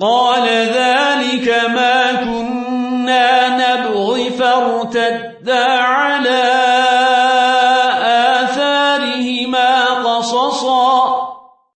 قال ذلك ما كنا نبغي فارتدا على آثارهما قصصا.